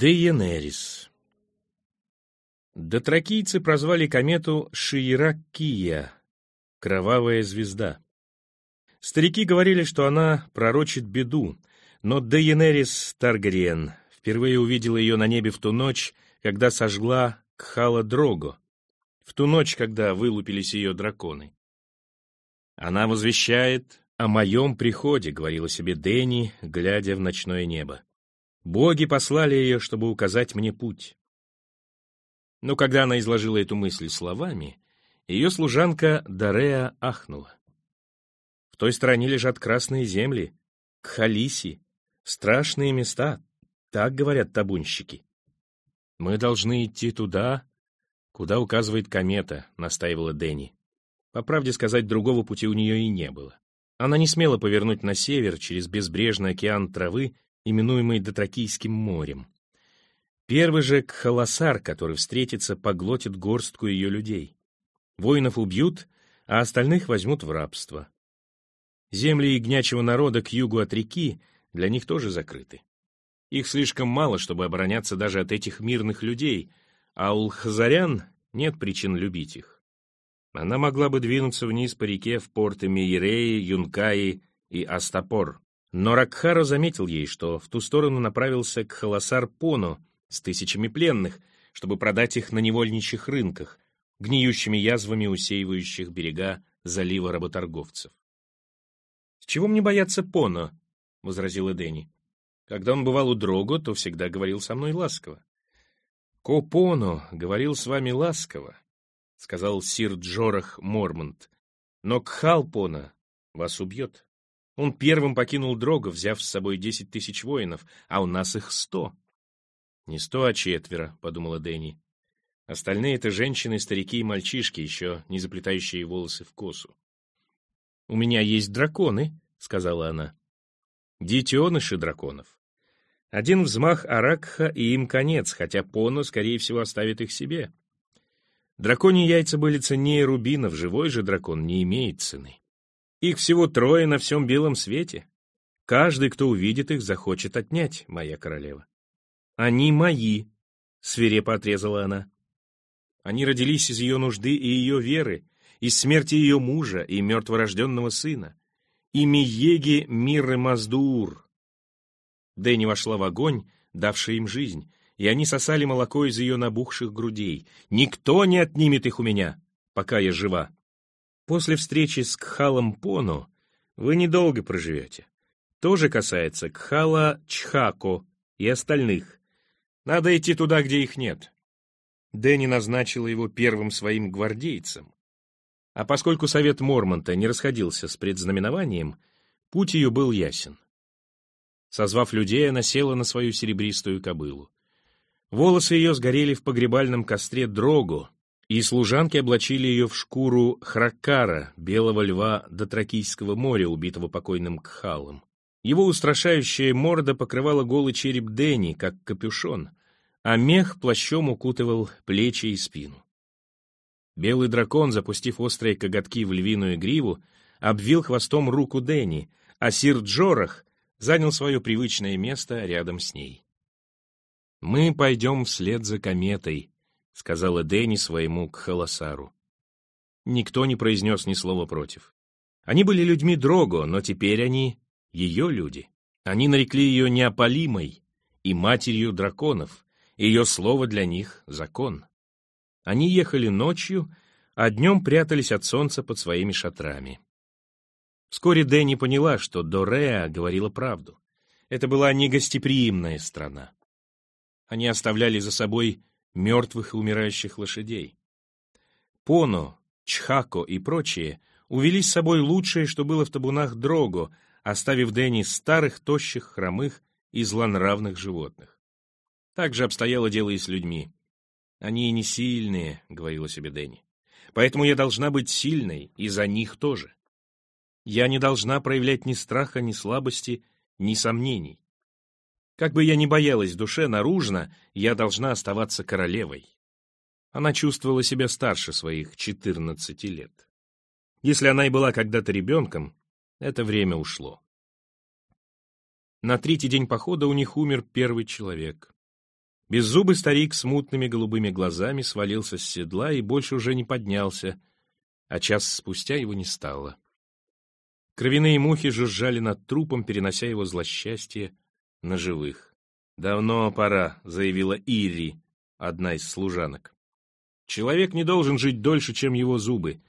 Дейенерис Дотракийцы прозвали комету Шиеракия, кровавая звезда. Старики говорили, что она пророчит беду, но Дейенерис Таргариен впервые увидела ее на небе в ту ночь, когда сожгла Кхала Дрого, в ту ночь, когда вылупились ее драконы. Она возвещает о моем приходе, говорила себе Дени, глядя в ночное небо. Боги послали ее, чтобы указать мне путь. Но когда она изложила эту мысль словами, ее служанка Дарея ахнула. В той стороне лежат красные земли, Кхалиси, страшные места, так говорят табунщики. Мы должны идти туда, куда указывает комета, настаивала Дени. По правде сказать, другого пути у нее и не было. Она не смела повернуть на север через безбрежный океан травы именуемый Дотракийским морем. Первый же Кхаласар, который встретится, поглотит горстку ее людей. Воинов убьют, а остальных возьмут в рабство. Земли ягнячего народа к югу от реки для них тоже закрыты. Их слишком мало, чтобы обороняться даже от этих мирных людей, а у лхазарян нет причин любить их. Она могла бы двинуться вниз по реке в порты Мейреи, Юнкаи и Астапор. Но Ракхара заметил ей, что в ту сторону направился к Халасар-Пону с тысячами пленных, чтобы продать их на невольничьих рынках, гниющими язвами усеивающих берега залива работорговцев. «С чего мне бояться Поно?» — возразила Дени. «Когда он бывал у Дрого, то всегда говорил со мной ласково». «Ко-Поно говорил с вами ласково», — сказал сир Джорах Мормонт, «но Кхал-Поно вас убьет». Он первым покинул Дрога, взяв с собой десять тысяч воинов, а у нас их сто. «Не сто, а четверо», — подумала Дэнни. «Остальные — это женщины, старики и мальчишки, еще не заплетающие волосы в косу». «У меня есть драконы», — сказала она. «Детеныши драконов. Один взмах Аракха, и им конец, хотя Поно, скорее всего, оставит их себе. Драконьи яйца были ценнее рубинов, живой же дракон не имеет цены». Их всего трое на всем белом свете. Каждый, кто увидит их, захочет отнять, моя королева. Они мои, — свирепо отрезала она. Они родились из ее нужды и ее веры, из смерти ее мужа и мертворожденного сына. Ими Еги Мирры Маздуур. Дэнни вошла в огонь, давший им жизнь, и они сосали молоко из ее набухших грудей. Никто не отнимет их у меня, пока я жива. После встречи с Кхалом Пону вы недолго проживете. То же касается Кхала Чхако и остальных. Надо идти туда, где их нет. Дэнни назначила его первым своим гвардейцем. А поскольку совет Мормонта не расходился с предзнаменованием, путь ее был ясен. Созвав людей, она села на свою серебристую кобылу. Волосы ее сгорели в погребальном костре Дрогу, и служанки облачили ее в шкуру хракара, белого льва до Тракийского моря, убитого покойным Кхалом. Его устрашающая морда покрывала голый череп Дени, как капюшон, а мех плащом укутывал плечи и спину. Белый дракон, запустив острые коготки в львиную гриву, обвил хвостом руку Дени, а сир Джорах занял свое привычное место рядом с ней. «Мы пойдем вслед за кометой», — сказала Дэнни своему Кхаласару. Никто не произнес ни слова против. Они были людьми Дрого, но теперь они — ее люди. Они нарекли ее неопалимой и матерью драконов, ее слово для них — закон. Они ехали ночью, а днем прятались от солнца под своими шатрами. Вскоре Дэнни поняла, что Дореа говорила правду. Это была негостеприимная страна. Они оставляли за собой мертвых и умирающих лошадей. Поно, Чхако и прочие увели с собой лучшее, что было в табунах Дрого, оставив Дэнни старых, тощих, хромых и злонравных животных. Так же обстояло дело и с людьми. «Они не сильные», — говорила себе Дэнни. «Поэтому я должна быть сильной, и за них тоже. Я не должна проявлять ни страха, ни слабости, ни сомнений. Как бы я ни боялась душе, наружно я должна оставаться королевой. Она чувствовала себя старше своих 14 лет. Если она и была когда-то ребенком, это время ушло. На третий день похода у них умер первый человек. Беззубый старик с мутными голубыми глазами свалился с седла и больше уже не поднялся, а час спустя его не стало. Кровяные мухи жужжали над трупом, перенося его злосчастье на живых. «Давно пора», — заявила Ири, одна из служанок. «Человек не должен жить дольше, чем его зубы».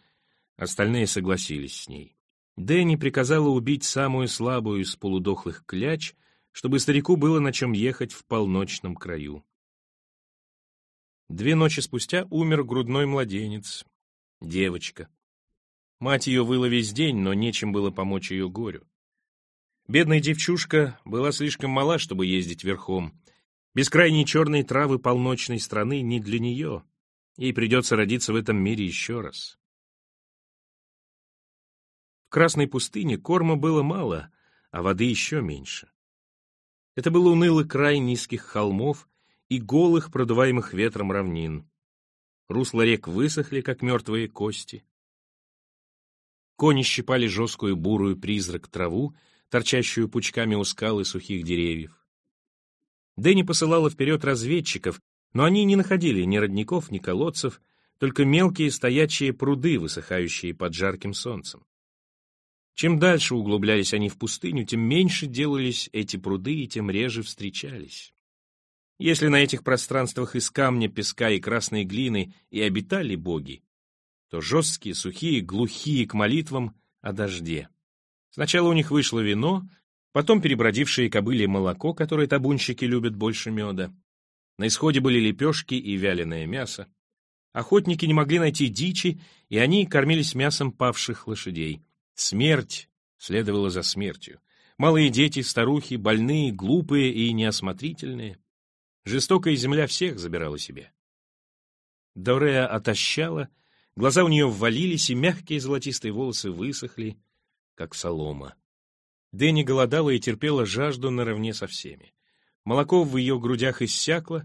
Остальные согласились с ней. Дэнни приказала убить самую слабую из полудохлых кляч, чтобы старику было на чем ехать в полночном краю. Две ночи спустя умер грудной младенец, девочка. Мать ее выла весь день, но нечем было помочь ее горю. Бедная девчушка была слишком мала, чтобы ездить верхом. Бескрайние черные травы полночной страны не для нее. Ей придется родиться в этом мире еще раз. В Красной пустыне корма было мало, а воды еще меньше. Это был унылый край низких холмов, и голых, продуваемых ветром равнин. Русла рек высохли, как мертвые кости. Кони щипали жесткую бурую призрак траву, торчащую пучками у скал и сухих деревьев. Дэнни посылала вперед разведчиков, но они не находили ни родников, ни колодцев, только мелкие стоячие пруды, высыхающие под жарким солнцем. Чем дальше углублялись они в пустыню, тем меньше делались эти пруды и тем реже встречались. Если на этих пространствах из камня, песка и красной глины и обитали боги, то жесткие, сухие, глухие к молитвам о дожде. Сначала у них вышло вино, потом перебродившие кобыли молоко, которое табунщики любят больше меда. На исходе были лепешки и вяленое мясо. Охотники не могли найти дичи, и они кормились мясом павших лошадей. Смерть следовала за смертью. Малые дети, старухи, больные, глупые и неосмотрительные — Жестокая земля всех забирала себе. Дорея отощала, глаза у нее ввалились, и мягкие золотистые волосы высохли, как солома. Дэнни голодала и терпела жажду наравне со всеми. Молоко в ее грудях иссякло,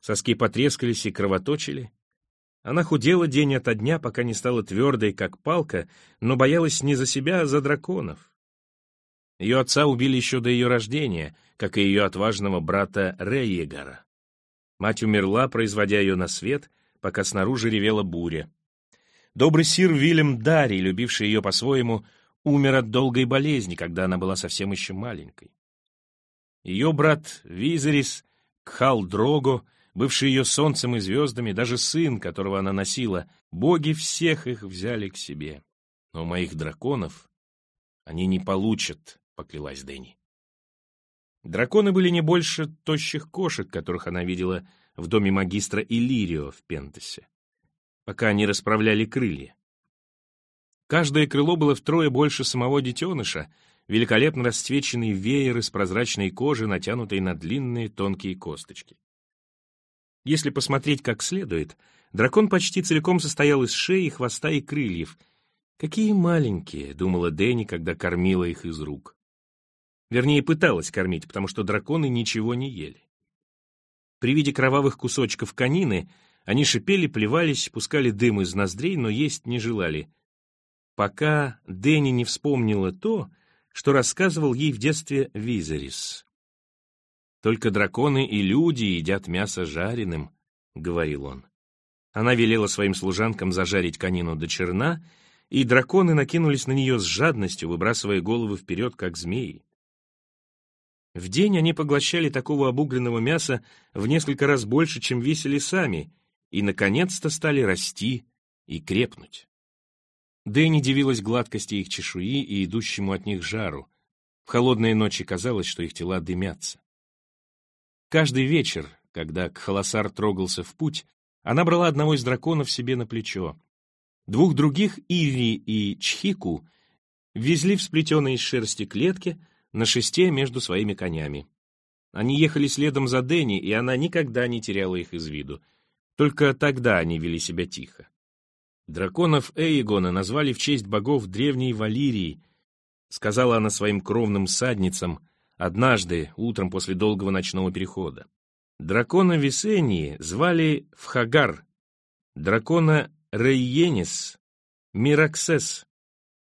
соски потрескались и кровоточили. Она худела день ото дня, пока не стала твердой, как палка, но боялась не за себя, а за драконов. Ее отца убили еще до ее рождения, как и ее отважного брата Рейегара. Мать умерла, производя ее на свет, пока снаружи ревела буря. Добрый сир Вильям Дарри, любивший ее по-своему, умер от долгой болезни, когда она была совсем еще маленькой. Ее брат Визерис, Кхал Дрого, бывший ее солнцем и звездами, даже сын, которого она носила, боги всех их взяли к себе. Но моих драконов они не получат, — поклялась Дэнни. Драконы были не больше тощих кошек, которых она видела в доме магистра Иллирио в Пентасе, пока они расправляли крылья. Каждое крыло было втрое больше самого детеныша, великолепно расцвеченный веер из прозрачной кожи, натянутой на длинные тонкие косточки. Если посмотреть как следует, дракон почти целиком состоял из шеи, хвоста и крыльев. «Какие маленькие!» — думала Дэнни, когда кормила их из рук. Вернее, пыталась кормить, потому что драконы ничего не ели. При виде кровавых кусочков конины они шипели, плевались, пускали дым из ноздрей, но есть не желали. Пока Дэнни не вспомнила то, что рассказывал ей в детстве Визерис. «Только драконы и люди едят мясо жареным», — говорил он. Она велела своим служанкам зажарить конину до черна, и драконы накинулись на нее с жадностью, выбрасывая головы вперед, как змеи. В день они поглощали такого обугленного мяса в несколько раз больше, чем весили сами, и, наконец-то, стали расти и крепнуть. Дэнни дивилась гладкости их чешуи и идущему от них жару. В холодные ночи казалось, что их тела дымятся. Каждый вечер, когда Кхаласар трогался в путь, она брала одного из драконов себе на плечо. Двух других, Иви и Чхику, везли в сплетенной из шерсти клетке, на шесте между своими конями. Они ехали следом за Дэнни, и она никогда не теряла их из виду. Только тогда они вели себя тихо. Драконов Эйгона назвали в честь богов древней Валирии, сказала она своим кровным садницам однажды, утром после долгого ночного перехода. Дракона Весении звали Вхагар, дракона Рейенис — Мираксес,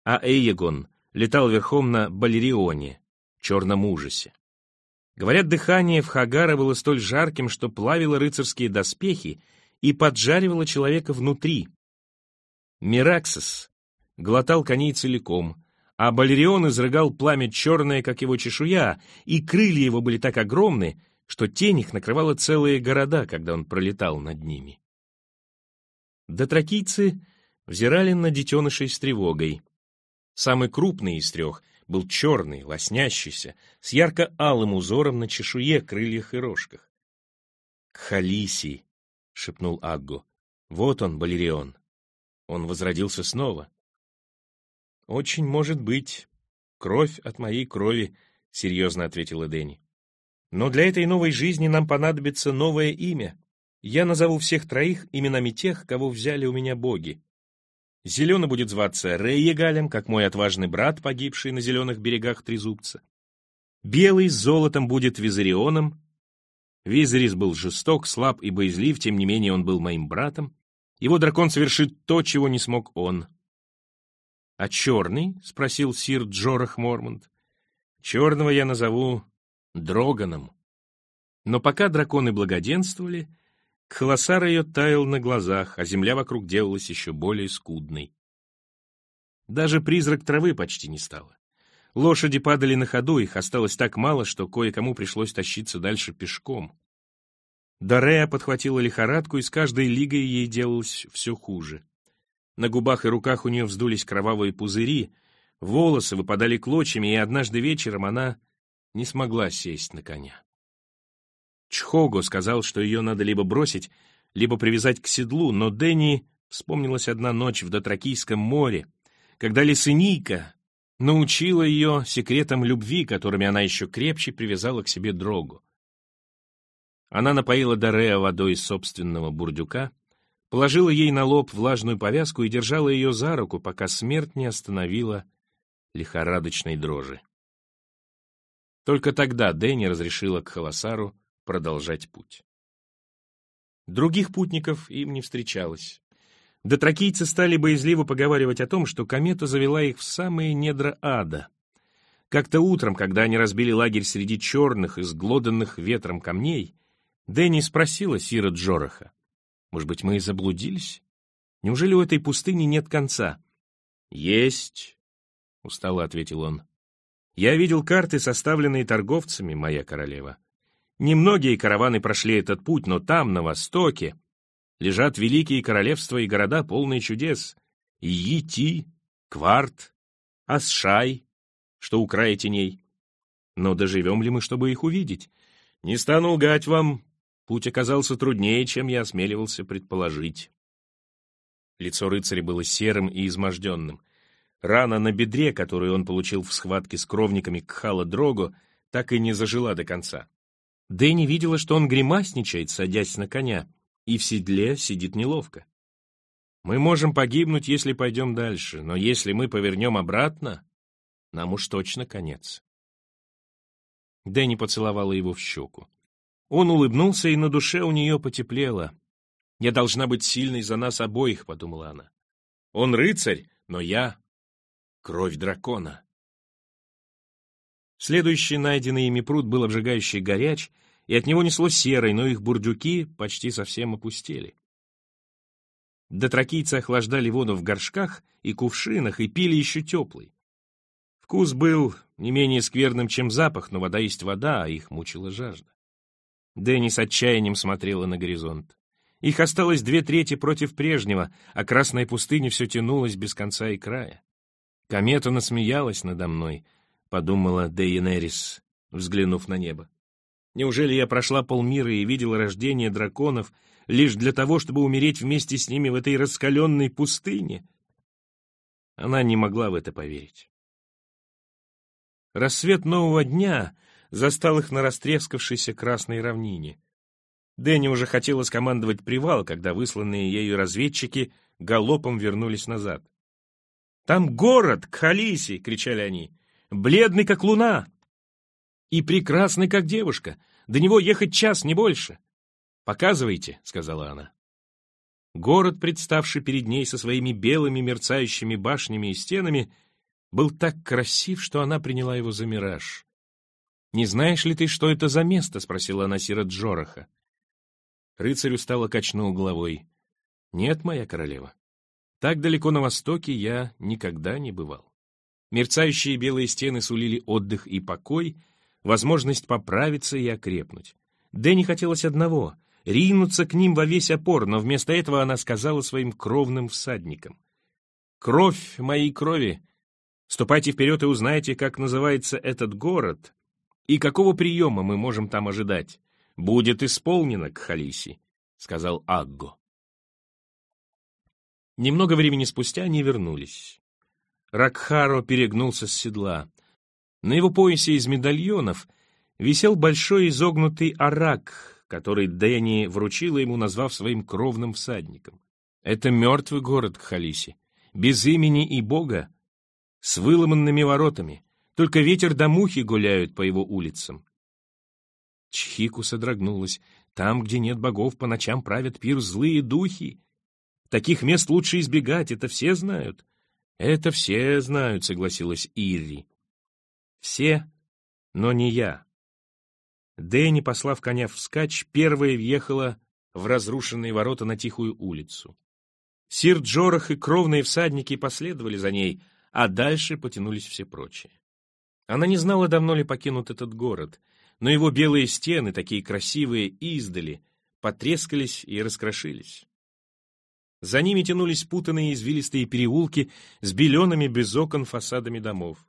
а Эйгон летал верхом на Балерионе, черном ужасе. Говорят, дыхание в Хагара было столь жарким, что плавило рыцарские доспехи и поджаривало человека внутри. Мираксис глотал коней целиком, а Балерион изрыгал пламя черное, как его чешуя, и крылья его были так огромны, что тень их накрывала целые города, когда он пролетал над ними. Дотракийцы взирали на детенышей с тревогой. Самый крупный из трех был черный, лоснящийся, с ярко-алым узором на чешуе, крыльях и рожках. «Кхалиси!» — шепнул Аггу. «Вот он, Балерион!» Он возродился снова. «Очень может быть. Кровь от моей крови», — серьезно ответила Дэнни. «Но для этой новой жизни нам понадобится новое имя. Я назову всех троих именами тех, кого взяли у меня боги. Зеленый будет зваться Рейегалем, как мой отважный брат, погибший на зеленых берегах Трезубца. Белый с золотом будет Визарионом. Визарис был жесток, слаб и боязлив, тем не менее он был моим братом. Его дракон совершит то, чего не смог он. — А черный? — спросил сир Джорах Мормонт. — Черного я назову Дроганом. Но пока драконы благоденствовали, Кхаласар ее таял на глазах, а земля вокруг делалась еще более скудной. Даже призрак травы почти не стало. Лошади падали на ходу, их осталось так мало, что кое-кому пришлось тащиться дальше пешком. Дарея подхватила лихорадку, и с каждой лигой ей делалось все хуже. На губах и руках у нее вздулись кровавые пузыри, волосы выпадали клочьями, и однажды вечером она не смогла сесть на коня. Чхого сказал, что ее надо либо бросить, либо привязать к седлу, но Дэнни вспомнилась одна ночь в Дотракийском море, когда Лисынийка научила ее секретам любви, которыми она еще крепче привязала к себе дрогу. Она напоила Дарея водой из собственного бурдюка, положила ей на лоб влажную повязку и держала ее за руку, пока смерть не остановила лихорадочной дрожи. Только тогда Дэнни разрешила Кхаласару продолжать путь. Других путников им не встречалось. Дотракийцы стали боязливо поговаривать о том, что комета завела их в самые недра ада. Как-то утром, когда они разбили лагерь среди черных, изглоданных ветром камней, Дэнни спросила Сира Джораха, «Может быть, мы и заблудились? Неужели у этой пустыни нет конца?» «Есть», — устало ответил он. «Я видел карты, составленные торговцами, моя королева. Немногие караваны прошли этот путь, но там, на востоке, лежат великие королевства и города, полные чудес. Йити, Кварт, Асшай, что у края теней. Но доживем ли мы, чтобы их увидеть? Не стану лгать вам, путь оказался труднее, чем я осмеливался предположить. Лицо рыцаря было серым и изможденным. Рана на бедре, которую он получил в схватке с кровниками Кхала Дрого, так и не зажила до конца. Дэнни видела, что он гримасничает, садясь на коня, и в седле сидит неловко. Мы можем погибнуть, если пойдем дальше, но если мы повернем обратно, нам уж точно конец. Дэнни поцеловала его в щеку. Он улыбнулся, и на душе у нее потеплело. «Я должна быть сильной за нас обоих», — подумала она. «Он рыцарь, но я — кровь дракона». Следующий найденный ими пруд был обжигающий горяч, и от него несло серой, но их бурдюки почти совсем опустели. Дотракийцы охлаждали воду в горшках и кувшинах и пили еще теплый. Вкус был не менее скверным, чем запах, но вода есть вода, а их мучила жажда. Дэнни с отчаянием смотрела на горизонт. Их осталось две трети против прежнего, а красная пустыня все тянулась без конца и края. Комета насмеялась надо мной —— подумала Дейенерис, взглянув на небо. «Неужели я прошла полмира и видела рождение драконов лишь для того, чтобы умереть вместе с ними в этой раскаленной пустыне?» Она не могла в это поверить. Рассвет нового дня застал их на растрескавшейся красной равнине. Дэнни уже хотела скомандовать привал, когда высланные ею разведчики галопом вернулись назад. «Там город, Кхалиси!» — кричали они бледный, как луна, и прекрасный, как девушка. До него ехать час, не больше. «Показывайте», — сказала она. Город, представший перед ней со своими белыми мерцающими башнями и стенами, был так красив, что она приняла его за мираж. «Не знаешь ли ты, что это за место?» — спросила она Сира Джораха. Рыцарь устало качнул головой. «Нет, моя королева, так далеко на востоке я никогда не бывал». Мерцающие белые стены сулили отдых и покой, возможность поправиться и окрепнуть. Дэнни хотелось одного — ринуться к ним во весь опор, но вместо этого она сказала своим кровным всадникам. «Кровь моей крови! Ступайте вперед и узнайте, как называется этот город и какого приема мы можем там ожидать. Будет исполнено, Кхалиси», — сказал Агго. Немного времени спустя они вернулись. Ракхаро перегнулся с седла. На его поясе из медальонов висел большой изогнутый арак, который Дэнни вручила ему, назвав своим кровным всадником. Это мертвый город Кхалиси, без имени и бога, с выломанными воротами, только ветер да мухи гуляют по его улицам. Чхику содрогнулась. Там, где нет богов, по ночам правят пир злые духи. Таких мест лучше избегать, это все знают. «Это все знают», — согласилась Ирри. «Все, но не я». Дэнни, послав коня вскачь, первая въехала в разрушенные ворота на тихую улицу. Сир Джорах и кровные всадники последовали за ней, а дальше потянулись все прочие. Она не знала, давно ли покинут этот город, но его белые стены, такие красивые издали, потрескались и раскрошились. За ними тянулись путанные извилистые переулки с белеными без окон фасадами домов.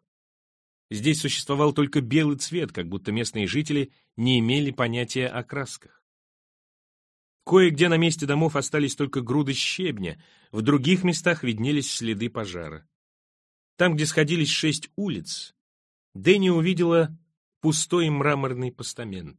Здесь существовал только белый цвет, как будто местные жители не имели понятия о красках. Кое-где на месте домов остались только груды щебня, в других местах виднелись следы пожара. Там, где сходились шесть улиц, Дэнни увидела пустой мраморный постамент.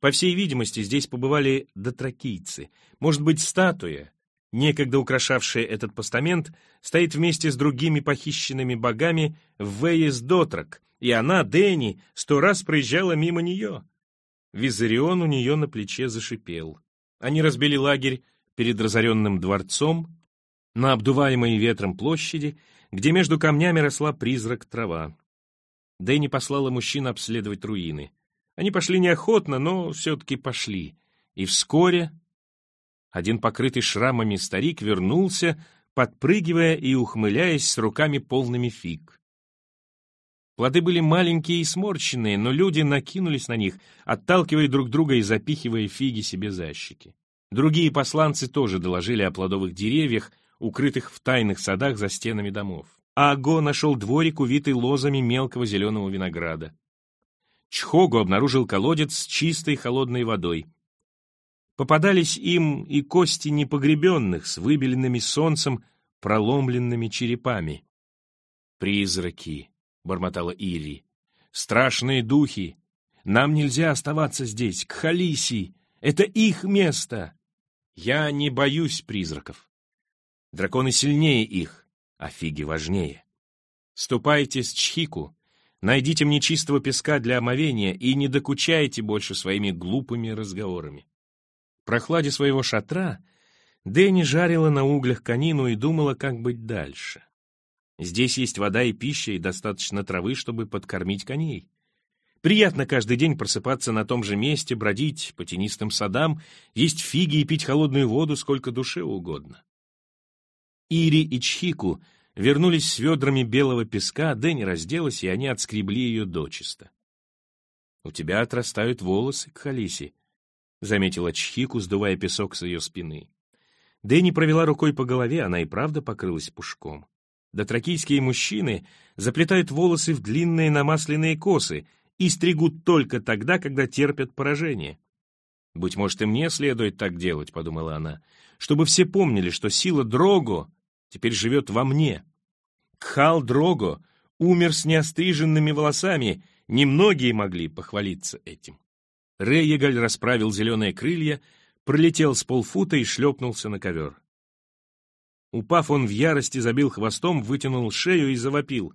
По всей видимости, здесь побывали дотракийцы, может быть, статуя, некогда украшавшая этот постамент, стоит вместе с другими похищенными богами в Вейес-Дотрак, и она, Дэнни, сто раз проезжала мимо нее. Визарион у нее на плече зашипел. Они разбили лагерь перед разоренным дворцом на обдуваемой ветром площади, где между камнями росла призрак трава. Дэнни послала мужчин обследовать руины. Они пошли неохотно, но все-таки пошли. И вскоре один покрытый шрамами старик вернулся, подпрыгивая и ухмыляясь с руками полными фиг. Плоды были маленькие и сморщенные, но люди накинулись на них, отталкивая друг друга и запихивая фиги себе за щеки. Другие посланцы тоже доложили о плодовых деревьях, укрытых в тайных садах за стенами домов. А Аго нашел дворик, увитый лозами мелкого зеленого винограда. Чхогу обнаружил колодец с чистой холодной водой. Попадались им и кости непогребенных с выбеленными солнцем проломленными черепами. «Призраки», — бормотала Ири, — «страшные духи. Нам нельзя оставаться здесь, к Халиси. Это их место. Я не боюсь призраков. Драконы сильнее их, а фиги важнее. Ступайте с Чхику, найдите мне чистого песка для омовения и не докучайте больше своими глупыми разговорами прохладе своего шатра Дэнни жарила на углях конину и думала, как быть дальше. Здесь есть вода и пища, и достаточно травы, чтобы подкормить коней. Приятно каждый день просыпаться на том же месте, бродить по тенистым садам, есть фиги и пить холодную воду сколько душе угодно. Ири и Чхику вернулись с ведрами белого песка, Дэнни разделась, и они отскребли ее дочисто. «У тебя отрастают волосы, Кхалиси», — заметила Чхику, сдувая песок с ее спины. Дэнни провела рукой по голове, она и правда покрылась пушком. Дотракийские мужчины заплетают волосы в длинные намасленные косы и стригут только тогда, когда терпят поражение. «Быть может, и мне следует так делать», — подумала она, «чтобы все помнили, что сила Дрого теперь живет во мне. Кхал Дрого умер с неостриженными волосами, немногие могли похвалиться этим». Рейегаль расправил зеленые крылья, пролетел с полфута и шлепнулся на ковер. Упав, он в ярости забил хвостом, вытянул шею и завопил.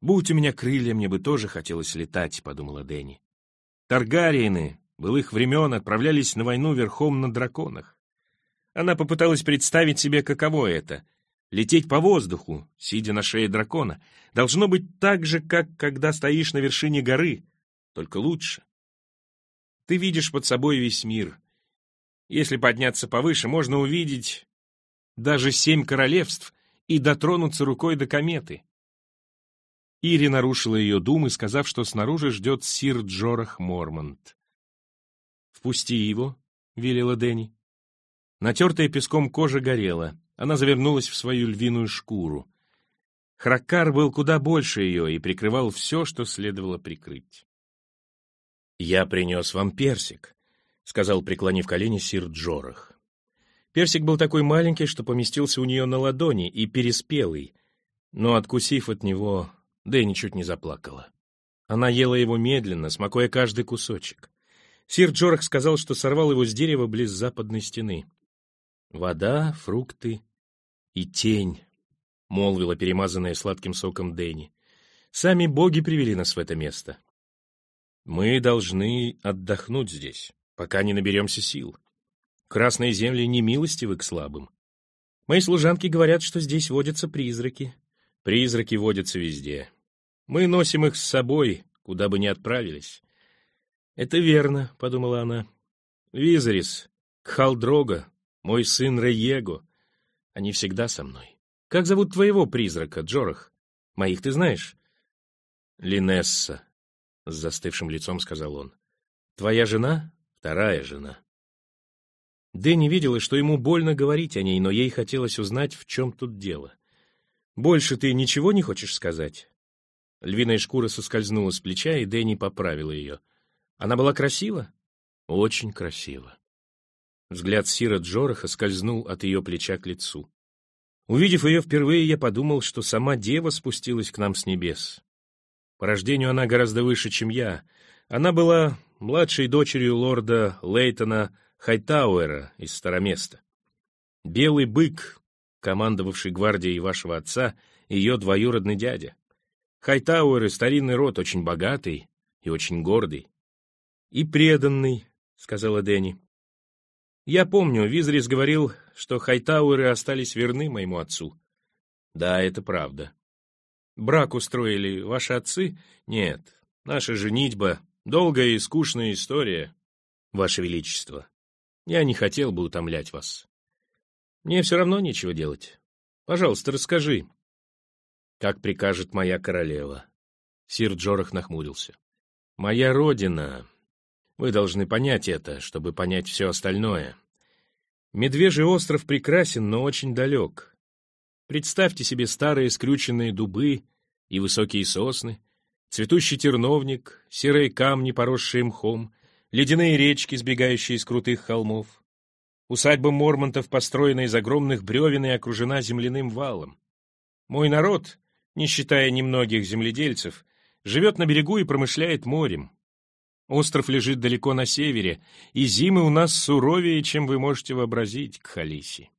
«Будь у меня крылья, мне бы тоже хотелось летать», — подумала Дэнни. Таргариены былых времен отправлялись на войну верхом на драконах. Она попыталась представить себе, каково это — лететь по воздуху, сидя на шее дракона. Должно быть так же, как когда стоишь на вершине горы — только лучше. Ты видишь под собой весь мир. Если подняться повыше, можно увидеть даже семь королевств и дотронуться рукой до кометы. Ири нарушила ее думы, сказав, что снаружи ждет сир Джорах Мормонт. «Впусти его», — велела Дэнни. Натертая песком кожа горела. Она завернулась в свою львиную шкуру. Храккар был куда больше ее и прикрывал все, что следовало прикрыть. «Я принес вам персик», — сказал, преклонив колени сир Джорах. Персик был такой маленький, что поместился у нее на ладони и переспелый, но, откусив от него, Дэнни чуть не заплакала. Она ела его медленно, смакуя каждый кусочек. Сир Джорах сказал, что сорвал его с дерева близ западной стены. «Вода, фрукты и тень», — молвила перемазанная сладким соком Дэнни. «Сами боги привели нас в это место. Мы должны отдохнуть здесь, пока не наберемся сил. Красные земли не милостивы к слабым. Мои служанки говорят, что здесь водятся призраки. Призраки водятся везде. Мы носим их с собой, куда бы ни отправились. «Это верно», — подумала она. «Визарис, Кхалдрога, мой сын Рейего. Они всегда со мной. Как зовут твоего призрака, Джорах? Моих ты знаешь?» «Линесса», — с застывшим лицом сказал он. «Твоя жена? Вторая жена». Дэнни видела, что ему больно говорить о ней, но ей хотелось узнать, в чем тут дело. «Больше ты ничего не хочешь сказать?» Львиная шкура соскользнула с плеча, и Дэнни поправила ее. «Она была красива?» «Очень красива». Взгляд Сира Джораха скользнул от ее плеча к лицу. Увидев ее впервые, я подумал, что сама дева спустилась к нам с небес. По рождению она гораздо выше, чем я. Она была младшей дочерью лорда Лейтона Хайтауэра из Староместа. Белый бык, командовавший гвардией вашего отца, ее двоюродный дядя. Хайтауэры — старинный род, очень богатый и очень гордый. «И преданный», — сказала Дэнни. «Я помню, Визрис говорил, что Хайтауэры остались верны моему отцу». «Да, это правда». «Брак устроили ваши отцы?» «Нет, наша женитьба — долгая и скучная история, Ваше Величество. Я не хотел бы утомлять вас. Мне все равно нечего делать. Пожалуйста, расскажи». «Как прикажет моя королева». Сир Джорах нахмурился. «Моя родина. Вы должны понять это, чтобы понять все остальное. Медвежий остров прекрасен, но очень далек. Представьте себе старые скрюченные дубы и высокие сосны, цветущий терновник, серые камни, поросшие мхом, ледяные речки, сбегающие из крутых холмов. Усадьба Мормонтов построена из огромных бревен и окружена земляным валом. Мой народ, не считая немногих земледельцев, живет на берегу и промышляет морем. Остров лежит далеко на севере, и зимы у нас суровее, чем вы можете вообразить, Кхалиси.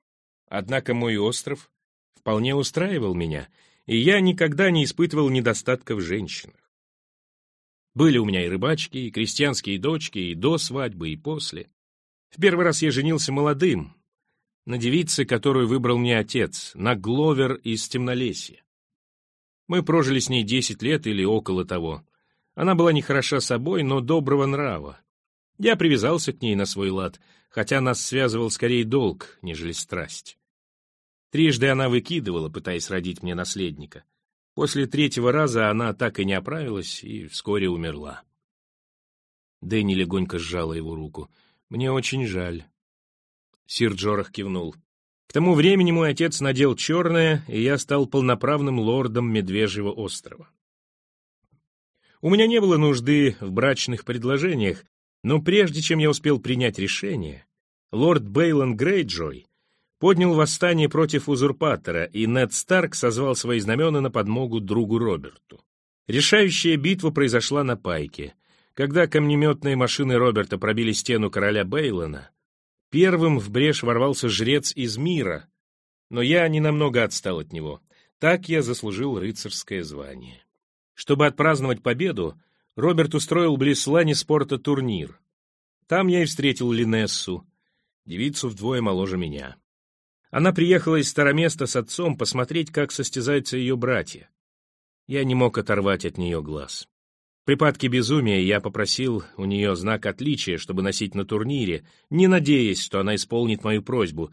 Однако мой остров вполне устраивал меня, и я никогда не испытывал недостатка в женщинах. Были у меня и рыбачки, и крестьянские дочки, и до свадьбы, и после. В первый раз я женился молодым, на девице, которую выбрал мне отец, на Гловер из Темнолесья. Мы прожили с ней десять лет или около того. Она была не хороша собой, но доброго нрава. Я привязался к ней на свой лад, хотя нас связывал скорее долг, нежели страсть. Трижды она выкидывала, пытаясь родить мне наследника. После третьего раза она так и не оправилась и вскоре умерла. Дэнни легонько сжала его руку. «Мне очень жаль». Сир Джорах кивнул. К тому времени мой отец надел черное, и я стал полноправным лордом Медвежьего острова. У меня не было нужды в брачных предложениях, но прежде чем я успел принять решение, лорд Бейлон Грейджой поднял восстание против узурпатора, и Нед Старк созвал свои знамена на подмогу другу Роберту. Решающая битва произошла на Пайке. Когда камнеметные машины Роберта пробили стену короля Бейлона, первым в брешь ворвался жрец из мира, но я ненамного отстал от него. Так я заслужил рыцарское звание. Чтобы отпраздновать победу, Роберт устроил близ спорта турнир. Там я и встретил Линессу, девицу вдвое моложе меня. Она приехала из Староместа с отцом посмотреть, как состязаются ее братья. Я не мог оторвать от нее глаз. припадке безумия я попросил у нее знак отличия, чтобы носить на турнире, не надеясь, что она исполнит мою просьбу,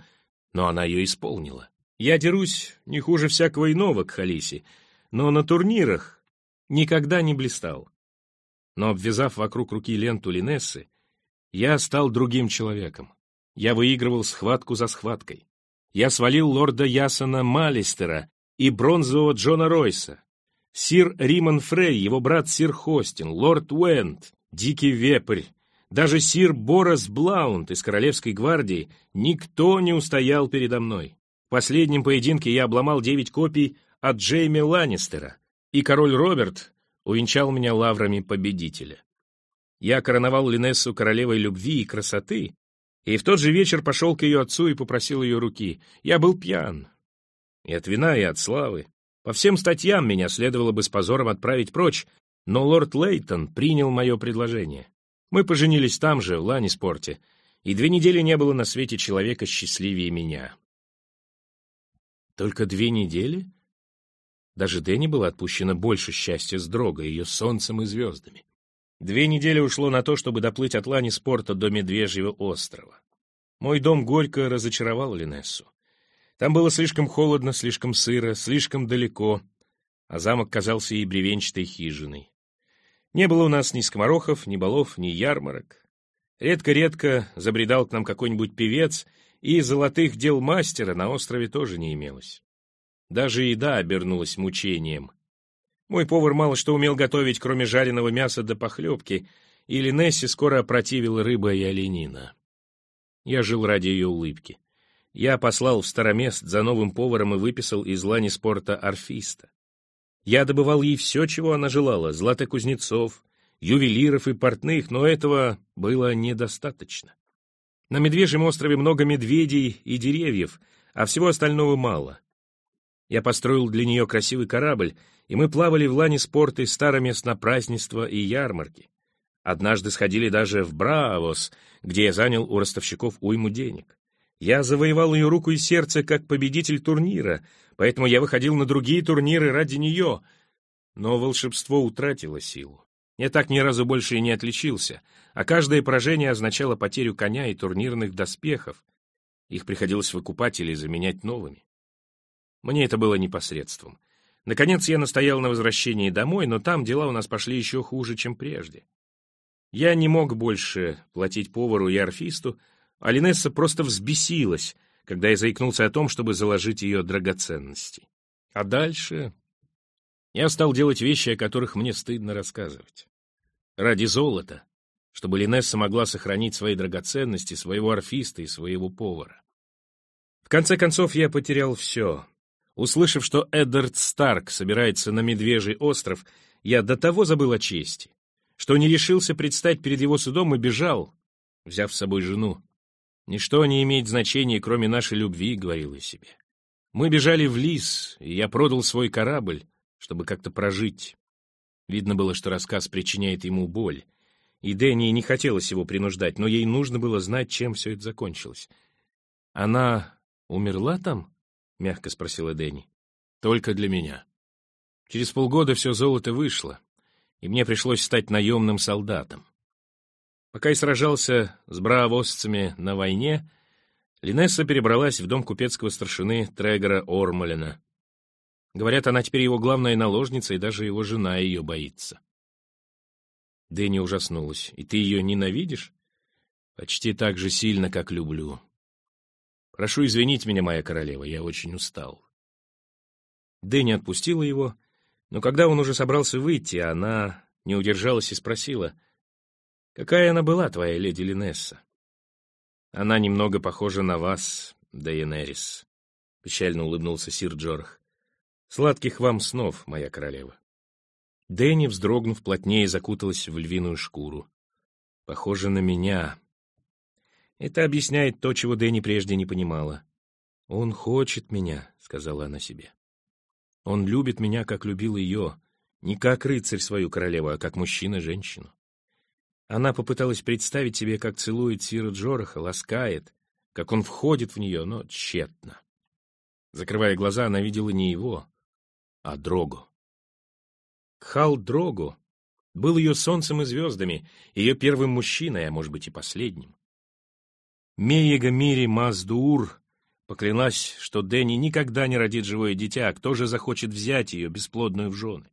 но она ее исполнила. Я дерусь не хуже всякого иного к Халисе, но на турнирах никогда не блистал. Но обвязав вокруг руки ленту Линессы, я стал другим человеком. Я выигрывал схватку за схваткой. Я свалил лорда Ясона Малистера и бронзового Джона Ройса, Сир Риман Фрей, его брат Сир Хостин, лорд Уэнд, Дикий Вепрь, даже сир Борос Блаунд из Королевской гвардии, никто не устоял передо мной. В последнем поединке я обломал девять копий от Джейми Ланнистера, и король Роберт увенчал меня лаврами победителя. Я короновал Линессу королевой любви и красоты, и в тот же вечер пошел к ее отцу и попросил ее руки. Я был пьян. И от вина, и от славы. По всем статьям меня следовало бы с позором отправить прочь, но лорд Лейтон принял мое предложение. Мы поженились там же, в Ланиспорте, и две недели не было на свете человека счастливее меня. Только две недели? Даже Дэнни было отпущено больше счастья с Дрогой, ее солнцем и звездами. Две недели ушло на то, чтобы доплыть от Ланиспорта до Медвежьего острова. Мой дом горько разочаровал Линессу. Там было слишком холодно, слишком сыро, слишком далеко, а замок казался ей бревенчатой хижиной. Не было у нас ни скоморохов, ни балов, ни ярмарок. Редко-редко забредал к нам какой-нибудь певец, и золотых дел мастера на острове тоже не имелось. Даже еда обернулась мучением. Мой повар мало что умел готовить, кроме жареного мяса до похлебки, или Несси скоро опротивила рыба и оленина. Я жил ради ее улыбки. Я послал в Старомест за новым поваром и выписал из лани спорта орфиста. Я добывал ей все, чего она желала, златокузнецов, ювелиров и портных, но этого было недостаточно. На Медвежьем острове много медведей и деревьев, а всего остального мало. Я построил для нее красивый корабль, и мы плавали в лане спорта Старомест на празднества и ярмарки. Однажды сходили даже в Браавос, где я занял у ростовщиков уйму денег. Я завоевал ее руку и сердце как победитель турнира, поэтому я выходил на другие турниры ради нее. Но волшебство утратило силу. Я так ни разу больше и не отличился, а каждое поражение означало потерю коня и турнирных доспехов. Их приходилось выкупать или заменять новыми. Мне это было непосредством. Наконец я настоял на возвращении домой, но там дела у нас пошли еще хуже, чем прежде. Я не мог больше платить повару и орфисту, а Линесса просто взбесилась, когда я заикнулся о том, чтобы заложить ее драгоценности. А дальше я стал делать вещи, о которых мне стыдно рассказывать. Ради золота, чтобы Линесса могла сохранить свои драгоценности, своего орфиста и своего повара. В конце концов, я потерял все. Услышав, что Эддард Старк собирается на Медвежий остров, я до того забыл о чести, что не решился предстать перед его судом и бежал, взяв с собой жену. «Ничто не имеет значения, кроме нашей любви», — говорил я себе. Мы бежали в лис, и я продал свой корабль, чтобы как-то прожить. Видно было, что рассказ причиняет ему боль. И Дэнни не хотелось его принуждать, но ей нужно было знать, чем все это закончилось. «Она умерла там?» — мягко спросила Дэнни. «Только для меня. Через полгода все золото вышло, и мне пришлось стать наемным солдатом. Пока я сражался с браавосцами на войне, Линесса перебралась в дом купецкого старшины Трегора Ормалина. Говорят, она теперь его главная наложница, и даже его жена ее боится. Дэнни ужаснулась. «И ты ее ненавидишь?» «Почти так же сильно, как люблю. Прошу извинить меня, моя королева, я очень устал». Дэнни отпустила его, но когда он уже собрался выйти, она не удержалась и спросила, Какая она была, твоя леди Линесса? Она немного похожа на вас, Дейенерис, — печально улыбнулся сир Джорах. Сладких вам снов, моя королева. Дэнни, вздрогнув, плотнее закуталась в львиную шкуру. Похоже на меня. Это объясняет то, чего Дэнни прежде не понимала. «Он хочет меня», — сказала она себе. «Он любит меня, как любил ее, не как рыцарь свою королеву, а как мужчина женщину. Она попыталась представить себе, как целует Сира Джораха, ласкает, как он входит в нее, но тщетно. Закрывая глаза, она видела не его, а Дрогу. Кхал Дрогу Был ее солнцем и звездами, ее первым мужчиной, а может быть и последним. Меега Мири Маздуур поклялась, что Дэнни никогда не родит живое дитя, а кто же захочет взять ее, бесплодную, в жены?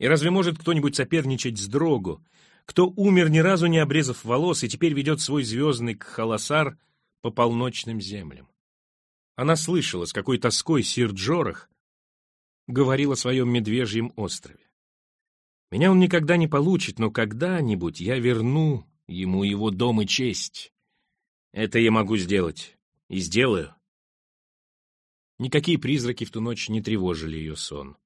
И разве может кто-нибудь соперничать с Дрогу, кто умер ни разу не обрезав волос и теперь ведет свой звездный кхаласар по полночным землям? Она слышала, с какой тоской сир Джорах говорил о своем медвежьем острове. Меня он никогда не получит, но когда-нибудь я верну ему его дом и честь. Это я могу сделать. И сделаю. Никакие призраки в ту ночь не тревожили ее сон.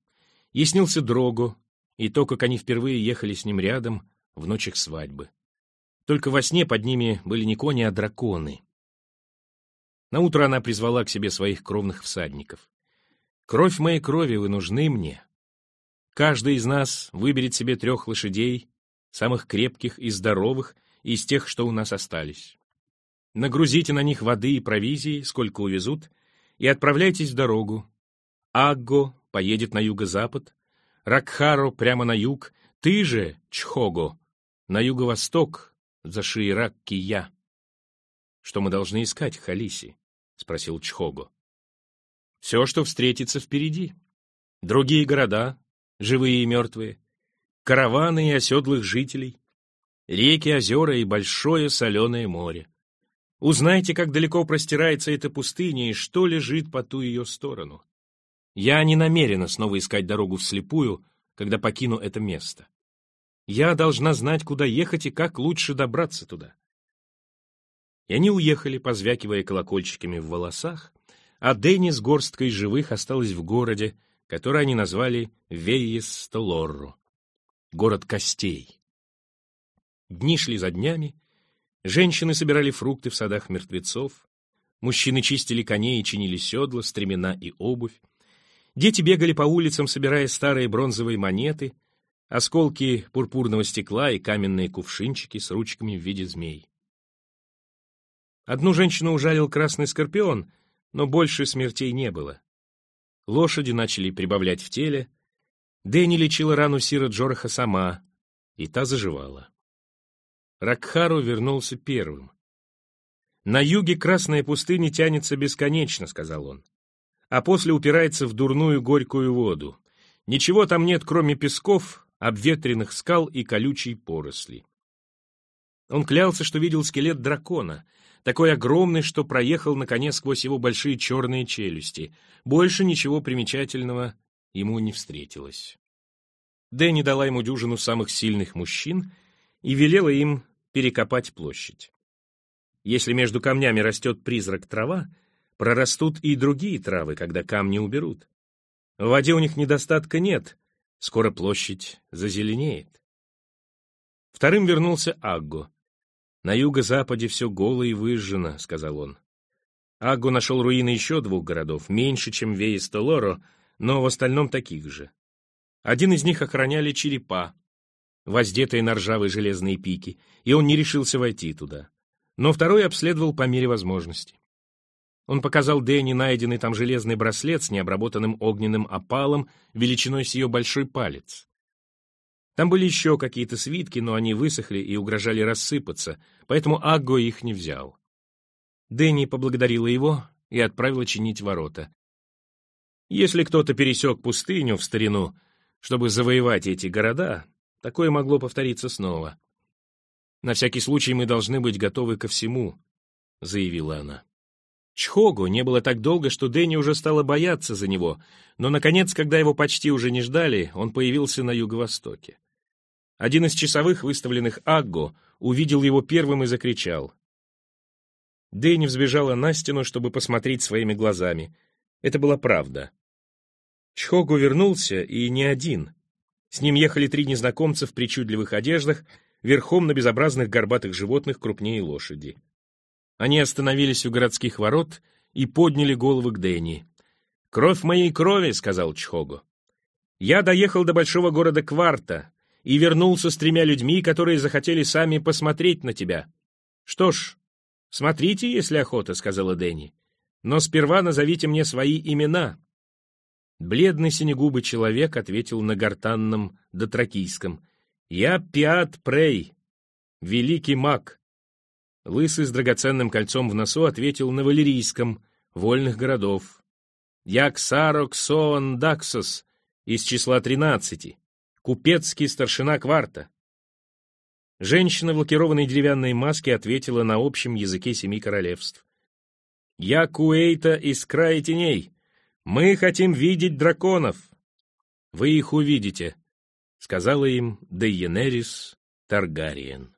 Ей снился Дрогу, и то, как они впервые ехали с ним рядом в ночь их свадьбы. Только во сне под ними были не кони, а драконы. Наутро она призвала к себе своих кровных всадников. «Кровь моей крови, вы нужны мне. Каждый из нас выберет себе трех лошадей, самых крепких и здоровых, из тех, что у нас остались. Нагрузите на них воды и провизии, сколько увезут, и отправляйтесь в дорогу. Агго поедет на юго-запад, Ракхаро прямо на юг, ты же, Чхого, на юго-восток, за Шиирак-Кия. Что мы должны искать, Халиси? — спросил Чхого. Все, что встретится впереди. Другие города, живые и мертвые, караваны и оседлых жителей, реки, озера и большое соленое море. Узнайте, как далеко простирается эта пустыня и что лежит по ту ее сторону. Я не намерена снова искать дорогу вслепую, когда покину это место. Я должна знать, куда ехать и как лучше добраться туда. И они уехали, позвякивая колокольчиками в волосах, а Дэнни с горсткой живых осталась в городе, который они назвали Вейес-Толорро, город костей. Дни шли за днями, Женщины собирали фрукты в садах мертвецов, мужчины чистили коней и чинили седла, стремена и обувь, дети бегали по улицам, собирая старые бронзовые монеты, осколки пурпурного стекла и каменные кувшинчики с ручками в виде змей. Одну женщину ужалил красный скорпион, но больше смертей не было. Лошади начали прибавлять в теле, Дэнни лечила рану Сира Джораха сама, и та заживала. Ракхару вернулся первым. «На юге Красная пустыня тянется бесконечно», — сказал он, «а после упирается в дурную горькую воду. Ничего там нет, кроме песков, обветренных скал и колючей поросли». Он клялся, что видел скелет дракона, такой огромный, что проехал на коне сквозь его большие черные челюсти. Больше ничего примечательного ему не встретилось. Дэнни дала ему дюжину самых сильных мужчин и велела им перекопать площадь. Если между камнями растет призрак трава, прорастут и другие травы, когда камни уберут. В воде у них недостатка нет, скоро площадь зазеленеет. Вторым вернулся Агго. «На юго-западе все голо и выжжено», — сказал он. Агго нашел руины еще двух городов, меньше, чем Вейстолоро, но в остальном таких же. Один из них охраняли черепа, воздетые на ржавые железные пики, и он не решился войти туда. Но второй обследовал по мере возможности. Он показал Дэнни найденный там железный браслет с необработанным огненным опалом величиной с ее большой палец. Там были еще какие-то свитки, но они высохли и угрожали рассыпаться, поэтому Агго их не взял. Дэнни поблагодарила его и отправила чинить ворота. Если кто-то пересек пустыню в старину, чтобы завоевать эти города, Такое могло повториться снова. «На всякий случай мы должны быть готовы ко всему», — заявила она. Чхогу не было так долго, что Дэнни уже стала бояться за него, но, наконец, когда его почти уже не ждали, он появился на юго-востоке. Один из часовых, выставленных Агго, увидел его первым и закричал. Дэнни взбежала на стену, чтобы посмотреть своими глазами. Это была правда. Чхогу вернулся, и не один. С ним ехали три незнакомца в причудливых одеждах, верхом на безобразных горбатых животных крупнее лошади. Они остановились у городских ворот и подняли головы к Дэнни. «Кровь моей крови», — сказал Чхого. «Я доехал до большого города Кварта и вернулся с тремя людьми, которые захотели сами посмотреть на тебя». «Что ж, смотрите, если охота», — сказала Дэнни. «Но сперва назовите мне свои имена». Бледный синегубый человек ответил на гортанном дотракийском. «Я Пиат Прей, великий маг». Лысый с драгоценным кольцом в носу ответил на валерийском, вольных городов. «Я Ксарок Соон Даксос из числа тринадцати, купецкий старшина кварта». Женщина в лакированной деревянной маске ответила на общем языке семи королевств. «Я Куэйта из края теней. Мы хотим видеть драконов». «Вы их увидите», — сказала им Дейенерис Таргариен.